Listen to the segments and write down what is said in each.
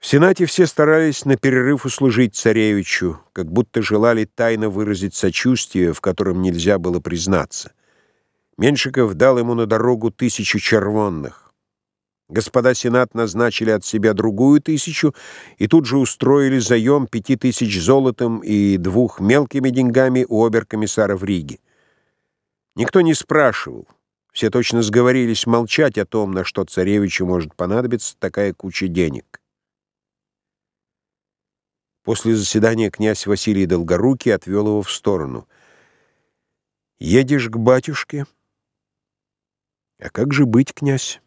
В Сенате все старались на перерыв услужить царевичу, как будто желали тайно выразить сочувствие, в котором нельзя было признаться. Меньшиков дал ему на дорогу тысячу червонных. Господа Сенат назначили от себя другую тысячу и тут же устроили заем пяти тысяч золотом и двух мелкими деньгами у оберкомиссара в Риге. Никто не спрашивал. Все точно сговорились молчать о том, на что царевичу может понадобиться такая куча денег. После заседания князь Василий Долгорукий отвел его в сторону. «Едешь к батюшке?» «А как же быть, князь?»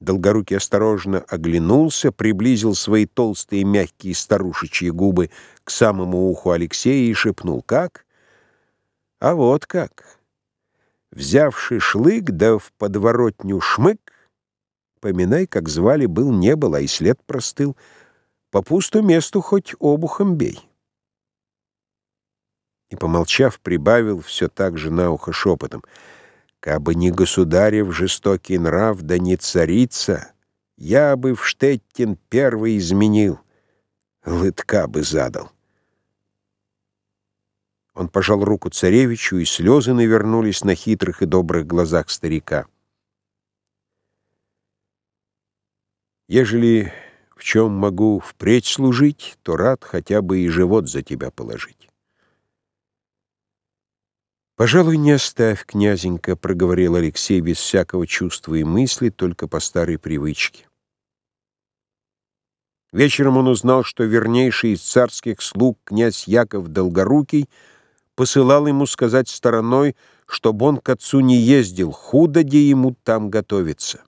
Долгорукий осторожно оглянулся, приблизил свои толстые мягкие старушечьи губы к самому уху Алексея и шепнул. «Как? А вот как!» Взявший шлык, да в подворотню шмык, поминай, как звали, был не было, а и след простыл — по пусту месту хоть обухом бей. И, помолчав, прибавил все так же на ухо шепотом. Кабы не государев жестокий нрав, да не царица, я бы в Штеттин первый изменил, лытка бы задал. Он пожал руку царевичу, и слезы навернулись на хитрых и добрых глазах старика. Ежели в чем могу впредь служить, то рад хотя бы и живот за тебя положить. «Пожалуй, не оставь, князенька», — проговорил Алексей без всякого чувства и мысли, только по старой привычке. Вечером он узнал, что вернейший из царских слуг князь Яков Долгорукий посылал ему сказать стороной, чтобы он к отцу не ездил, худо где ему там готовиться.